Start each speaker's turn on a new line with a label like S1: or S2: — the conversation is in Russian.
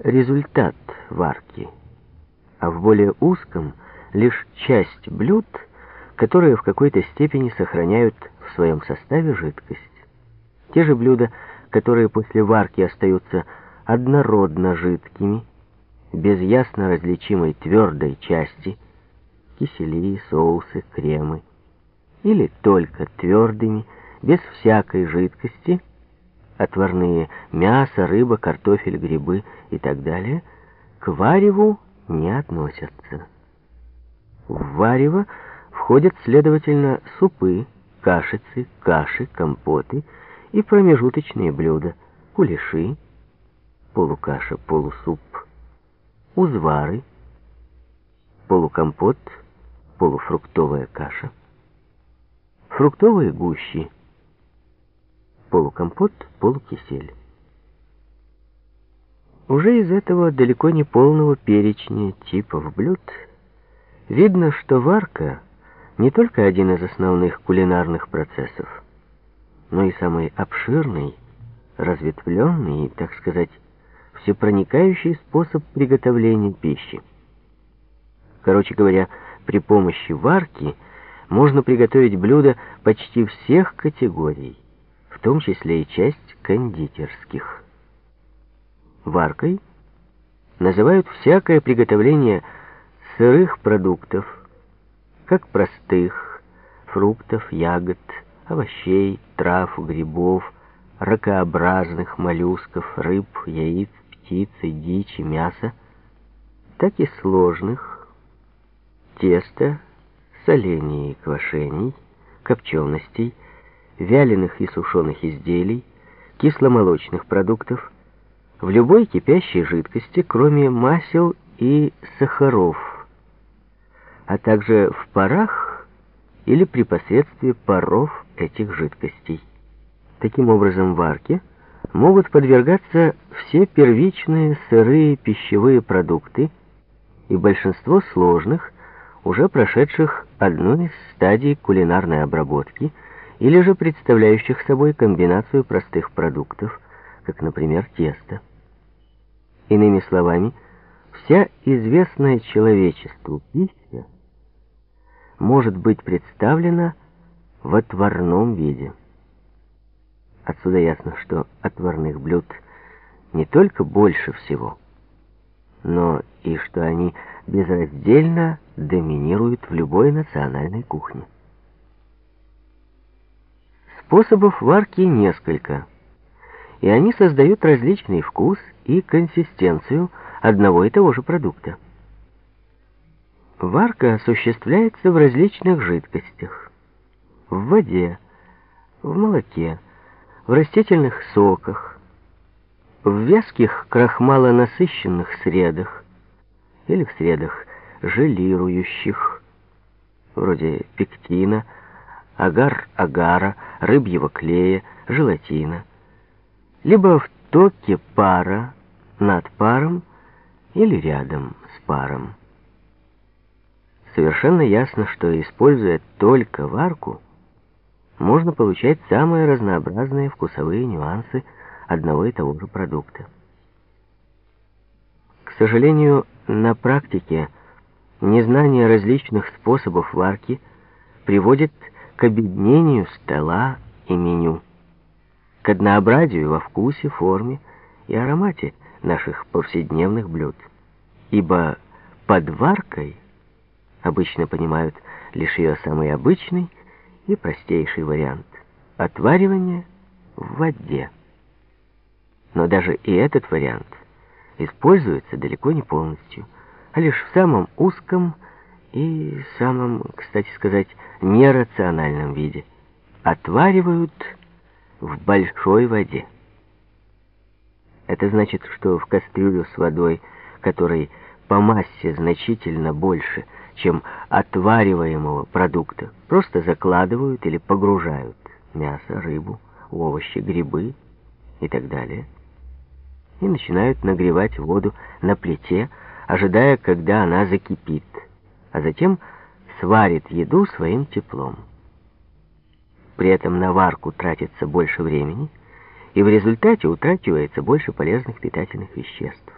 S1: результат варки, а в более узком лишь часть блюд, которые в какой-то степени сохраняют в своем составе жидкость. Те же блюда, которые после варки остаются однородно жидкими, без ясно различимой твердой части, кисели, соусы, кремы, или только твердыми, без всякой жидкости, отварные мясо, рыба, картофель, грибы и так далее, к вареву не относятся. В варево входят, следовательно, супы, кашицы, каши, компоты и промежуточные блюда, кулеши, полукаша, полусуп, узвары, полукомпот, полуфруктовая каша, фруктовые гущи, полукомпот, полукисель. Уже из этого далеко не полного перечня типов блюд видно, что варка не только один из основных кулинарных процессов, но и самый обширный, разветвленный так сказать, всепроникающий способ приготовления пищи. Короче говоря, при помощи варки можно приготовить блюда почти всех категорий в том числе и часть кондитерских. Варкой называют всякое приготовление сырых продуктов, как простых, фруктов, ягод, овощей, трав, грибов, ракообразных, моллюсков, рыб, яиц, птицы, дичи, мяса, так и сложных, теста, солений и квашений, копченостей, вяленых и сушеных изделий, кисломолочных продуктов, в любой кипящей жидкости, кроме масел и сахаров, а также в парах или при посредстве паров этих жидкостей. Таким образом, варке могут подвергаться все первичные сырые пищевые продукты и большинство сложных, уже прошедших одну из стадий кулинарной обработки – или же представляющих собой комбинацию простых продуктов, как, например, тесто. Иными словами, вся известная человечеству пища может быть представлена в отварном виде. Отсюда ясно, что отварных блюд не только больше всего, но и что они безраздельно доминируют в любой национальной кухне. Способов варки несколько, и они создают различный вкус и консистенцию одного и того же продукта. Варка осуществляется в различных жидкостях. В воде, в молоке, в растительных соках, в вязких крахмалонасыщенных средах или в средах желирующих, вроде пектина, агар-агара, рыбьего клея, желатина, либо в токе пара над паром или рядом с паром. Совершенно ясно, что, используя только варку, можно получать самые разнообразные вкусовые нюансы одного и того же продукта. К сожалению, на практике незнание различных способов варки приводит к к обеднению стола и меню, к однообразию во вкусе, форме и аромате наших повседневных блюд. Ибо под варкой обычно понимают лишь ее самый обычный и простейший вариант — отваривание в воде. Но даже и этот вариант используется далеко не полностью, а лишь в самом узком и самом, кстати сказать, нерациональном виде. Отваривают в большой воде. Это значит, что в кастрюлю с водой, которой по массе значительно больше, чем отвариваемого продукта, просто закладывают или погружают мясо, рыбу, овощи, грибы и так далее. И начинают нагревать воду на плите, ожидая, когда она закипит а затем сварит еду своим теплом. При этом на варку тратится больше времени, и в результате утрачивается больше полезных питательных веществ.